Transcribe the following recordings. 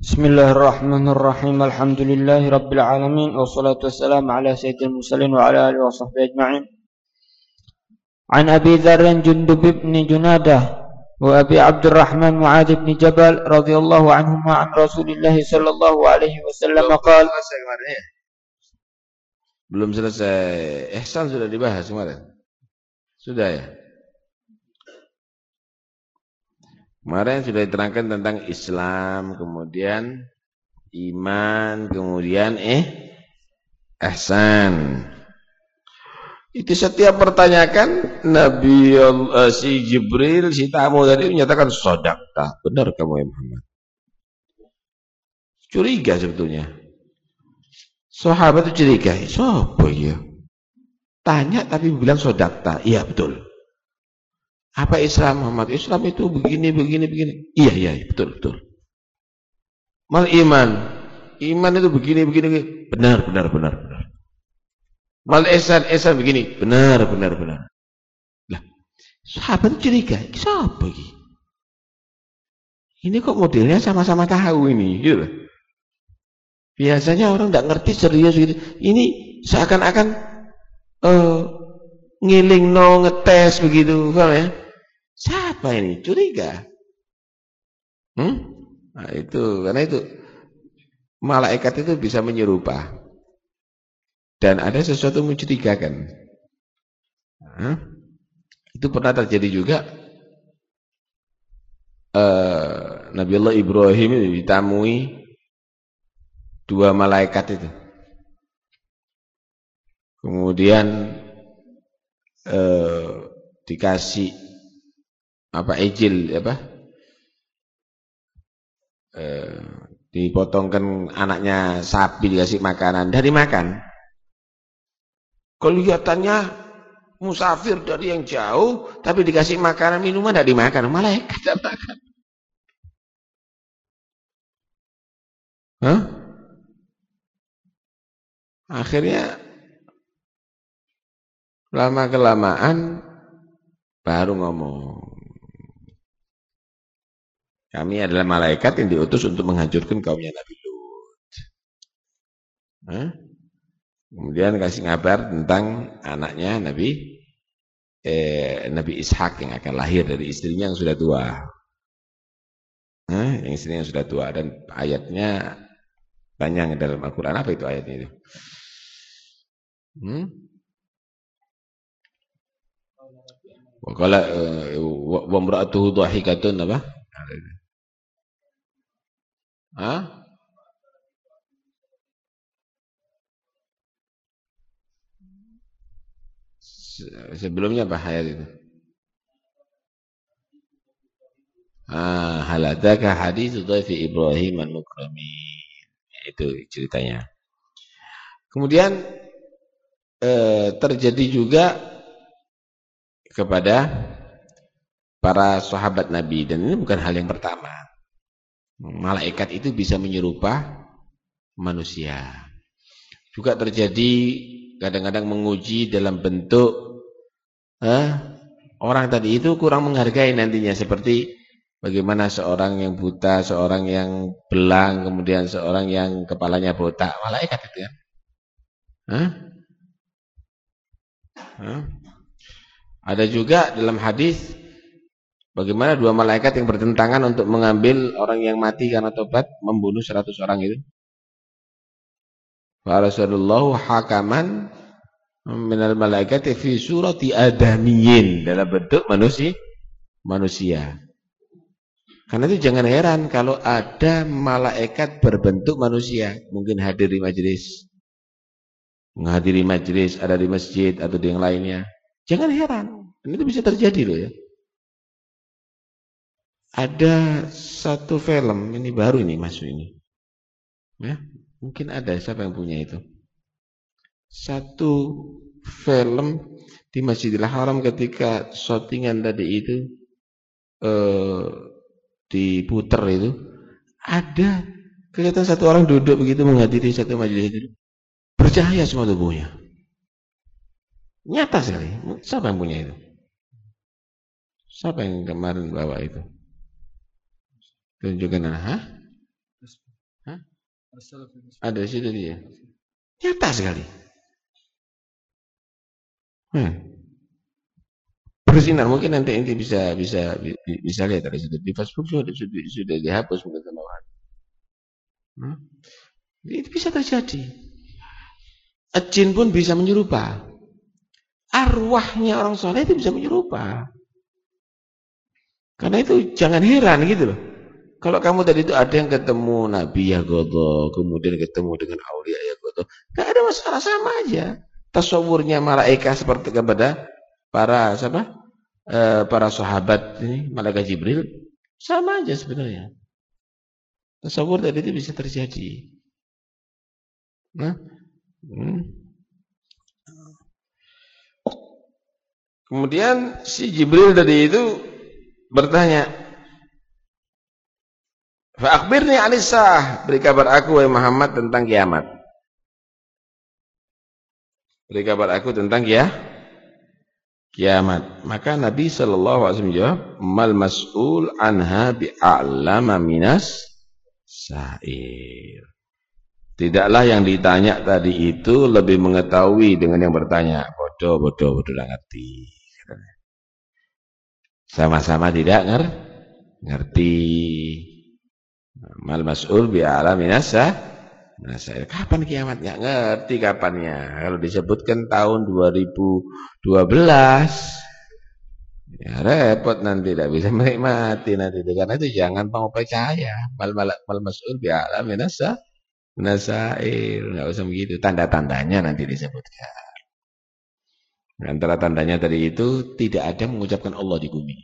بسم الله الرحمن الرحيم الحمد لله رب العالمين والصلاة والسلام على سيد المرسلين وعلى آله وصحبه أجمعين عن أبي ذر جندب بن جنادة وأبي عبد الرحمن معاذ بن جبل رضي الله عنهما عن رسول الله صلى الله عليه وسلم قال Belum selesai. Ihsan sudah dibahas kemarin. Sudah ya? Kemarin sudah diterangkan tentang Islam, kemudian iman, kemudian eh ihsan. Itu setiap pertanyakan Nabi uh, si Jibril si tamu tadi menyatakan sodakta. Benar kamu ya Muhammad. Curiga sebetulnya. Sahabat itu curiga. Sopo ya? Tanya tapi bilang sodakta. Iya betul. Apa Islam Muhammad? Islam itu begini, begini, begini. Iya, iya, betul, betul. Mal iman. Iman itu begini, begini, begini. Benar, benar, benar, benar. Mal esan, esan begini. Benar, benar, benar. Lah, sahabat curiga, siapa ini? Ini kok modelnya sama-sama tahu ini, gitu Biasanya orang tidak ngerti serius gitu. Ini seakan-akan uh, ngiling no ngetes begitu, paham ya? Siapa ini? Curiga. Hmm? Nah, itu karena itu malaikat itu bisa menyerupa dan ada sesuatu mencurigakan. Nah, itu pernah terjadi juga. Uh, Nabi Allah Ibrahim ditamui dua malaikat itu. Kemudian uh, dikasih apa ejil apa? Uh, dipotongkan anaknya sapi dikasih makanan dari makan Kelihatannya musafir dari yang jauh, tapi dikasih makanan minuman tidak dimakan. Malaikat tidak makan. Hah? Akhirnya lama kelamaan baru ngomong. Kami adalah malaikat yang diutus untuk menghancurkan kaumnya Nabi Lut. Hah? Kemudian kasih ngabar tentang anaknya Nabi eh, Nabi Ishak yang akan lahir dari istrinya yang sudah tua. Nah, yang istrinya yang sudah tua dan ayatnya banyak dalam Al-Qur'an apa itu ayatnya itu? Hmm? Wa qala eh, wa imra'atuhu dhahikatun apa? Hah? sebelumnya apa ayat itu? Ah, haladaka hadis dhaifi Ibrahim al-mukramin. Itu ceritanya. Kemudian eh, terjadi juga kepada para sahabat Nabi dan ini bukan hal yang pertama. Malaikat itu bisa menyerupa manusia. Juga terjadi kadang-kadang menguji dalam bentuk eh, orang tadi itu kurang menghargai nantinya seperti bagaimana seorang yang buta, seorang yang belang, kemudian seorang yang kepalanya botak, malaikat itu kan. Hah? Hah? Ada juga dalam hadis bagaimana dua malaikat yang bertentangan untuk mengambil orang yang mati karena tobat membunuh seratus orang itu. Wa Rasulullah hakaman minal malaikati fi surati adamiyin dalam bentuk manusia manusia. Karena itu jangan heran kalau ada malaikat berbentuk manusia, mungkin hadir di majelis. Menghadiri majelis ada di masjid atau di yang lainnya. Jangan heran. Ini itu bisa terjadi loh ya. Ada satu film, ini baru ini masuk ini. Ya, mungkin ada siapa yang punya itu? Satu film di Masjidil Haram ketika syutingan tadi itu eh, diputer itu ada kelihatan satu orang duduk begitu menghadiri satu majelis itu. Bercahaya semua tubuhnya. Nyata sekali. Siapa yang punya itu? Siapa yang kemarin bawa itu tunjukkan hah Hah? Ada situ dia. Nyata sekali. Hmm. Bersinar mungkin nanti inti bisa bisa bisa lihat dari situ di Facebook sudah sudah, sudah dihapus mungkin sama Hmm? Itu bisa terjadi. Jin pun bisa menyerupa. Arwahnya orang soleh itu bisa menyerupa. Karena itu jangan heran gitu loh. Kalau kamu tadi itu ada yang ketemu Nabi ya Godo, kemudian ketemu dengan Aulia ya Godo, gak ada masalah sama aja. Tasawurnya malaikat seperti kepada para siapa? E, para sahabat ini malaikat Jibril sama aja sebenarnya. Tasawur tadi itu bisa terjadi. Nah, hmm. Kemudian si Jibril tadi itu bertanya, Fa'akhbirni anisah, beri kabar aku wahai Muhammad tentang kiamat. Beri kabar aku tentang ya kiamat. Maka Nabi sallallahu alaihi wasallam jawab, "Mal mas'ul anha bi'alama minas sa'ir." Tidaklah yang ditanya tadi itu lebih mengetahui dengan yang bertanya. Bodoh, bodoh, bodoh lah ngerti. Sama-sama tidak nger ngerti. Mal mas'ul bi'ala minasa. Minasa. Kapan kiamat? Nggak ngerti kapannya. Kalau disebutkan tahun 2012 ya repot nanti tidak bisa menikmati nanti karena itu jangan mau percaya mal mal, mal mas'ul bi'ala minasa Nasail, nggak usah begitu. Tanda-tandanya nanti disebutkan. Antara tandanya tadi itu tidak ada mengucapkan Allah di bumi.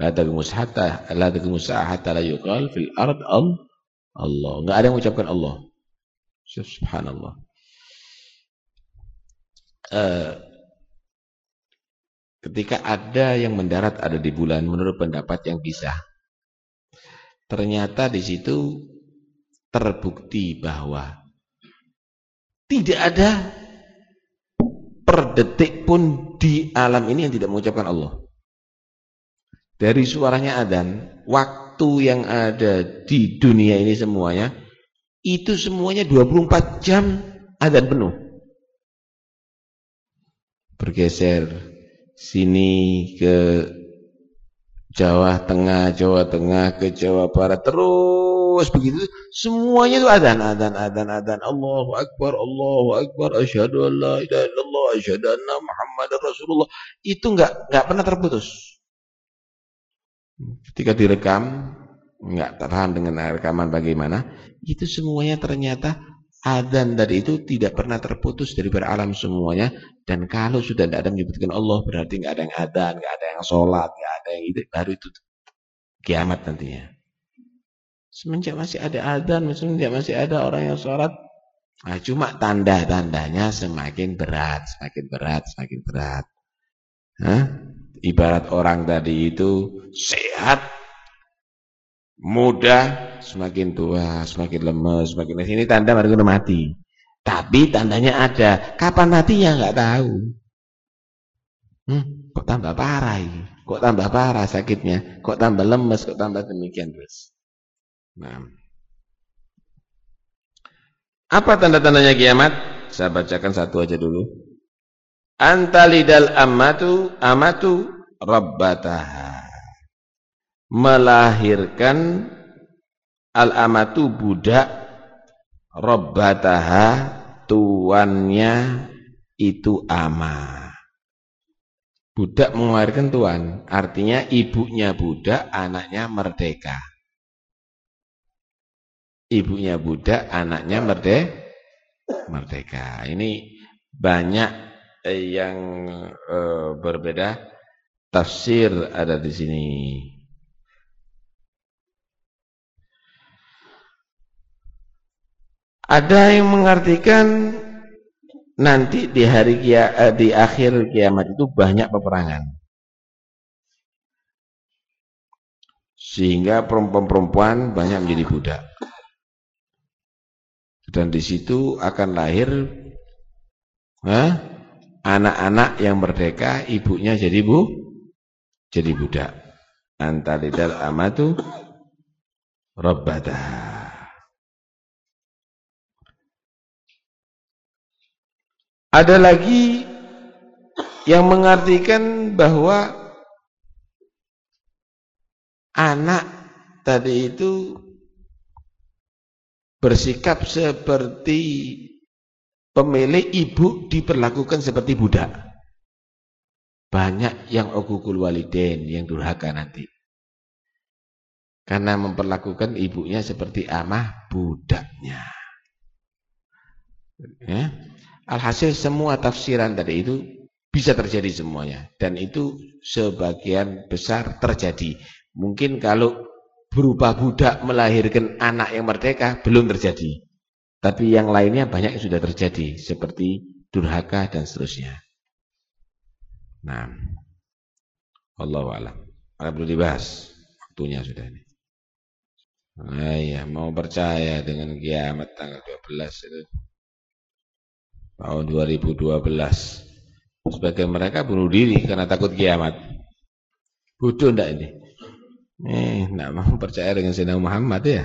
La taqumus hatta la taqumus hatta la yuqal fil ard Allah. Enggak ada yang mengucapkan Allah. Subhanallah. Uh, ketika ada yang mendarat ada di bulan menurut pendapat yang bisa. Ternyata di situ terbukti bahwa tidak ada per detik pun di alam ini yang tidak mengucapkan Allah. Dari suaranya adan, waktu yang ada di dunia ini semuanya, itu semuanya 24 jam adan penuh. Bergeser sini ke Jawa Tengah, Jawa Tengah ke Jawa Barat terus begitu. Semuanya itu adzan adzan adzan adzan. Allahu akbar Allahu akbar asyhadu an la ilaha illallah asyhadu anna rasulullah. Itu enggak enggak pernah terputus ketika direkam enggak terham dengan rekaman bagaimana itu semuanya ternyata Adan dari itu tidak pernah terputus dari beralam semuanya. Dan kalau sudah tidak ada menyebutkan Allah, berarti nggak ada yang adan, nggak ada yang sholat, nggak ada yang itu, baru itu kiamat nantinya. Semenjak masih ada adan, semenjak masih ada orang yang sholat, nah cuma tanda-tandanya semakin berat, semakin berat, semakin berat. Hah? Ibarat orang tadi itu sehat, muda, semakin tua, semakin lemes, semakin. Ini tanda mereka mati. Tapi tandanya ada. Kapan matinya nggak tahu. Hmm, kok tambah parah ini? Kok tambah parah sakitnya? Kok tambah lemes? Kok tambah demikian terus? Nah. Apa tanda-tandanya kiamat? Saya bacakan satu aja dulu. Antalidal amatu amatu rabbataha melahirkan al-amatu budak robbataha tuannya itu ama. Budak mengeluarkan tuan, artinya ibunya budak, anaknya merdeka. Ibunya budak, anaknya merde merdeka. Ini banyak yang eh, berbeda tafsir ada di sini. Ada yang mengartikan nanti di hari kia, eh, di akhir kiamat itu banyak peperangan. Sehingga perempuan-perempuan banyak menjadi budak. Dan di situ akan lahir anak-anak yang merdeka, ibunya jadi bu, jadi budak. Antalidal amatu rabbata Ada lagi yang mengartikan bahwa anak tadi itu bersikap seperti pemilik ibu diperlakukan seperti budak. Banyak yang okukul waliden yang durhaka nanti. Karena memperlakukan ibunya seperti amah budaknya. Ya. Alhasil semua tafsiran tadi itu bisa terjadi semuanya. Dan itu sebagian besar terjadi. Mungkin kalau berupa budak melahirkan anak yang merdeka belum terjadi. Tapi yang lainnya banyak yang sudah terjadi seperti durhaka dan seterusnya. Nah, Allah alam. Ada perlu dibahas. Waktunya sudah ini. Nah, iya, mau percaya dengan kiamat tanggal 12 itu tahun 2012. Sebagai mereka bunuh diri karena takut kiamat. Bodoh enggak ini? Eh, enggak mau percaya dengan Sayyidina Muhammad ya.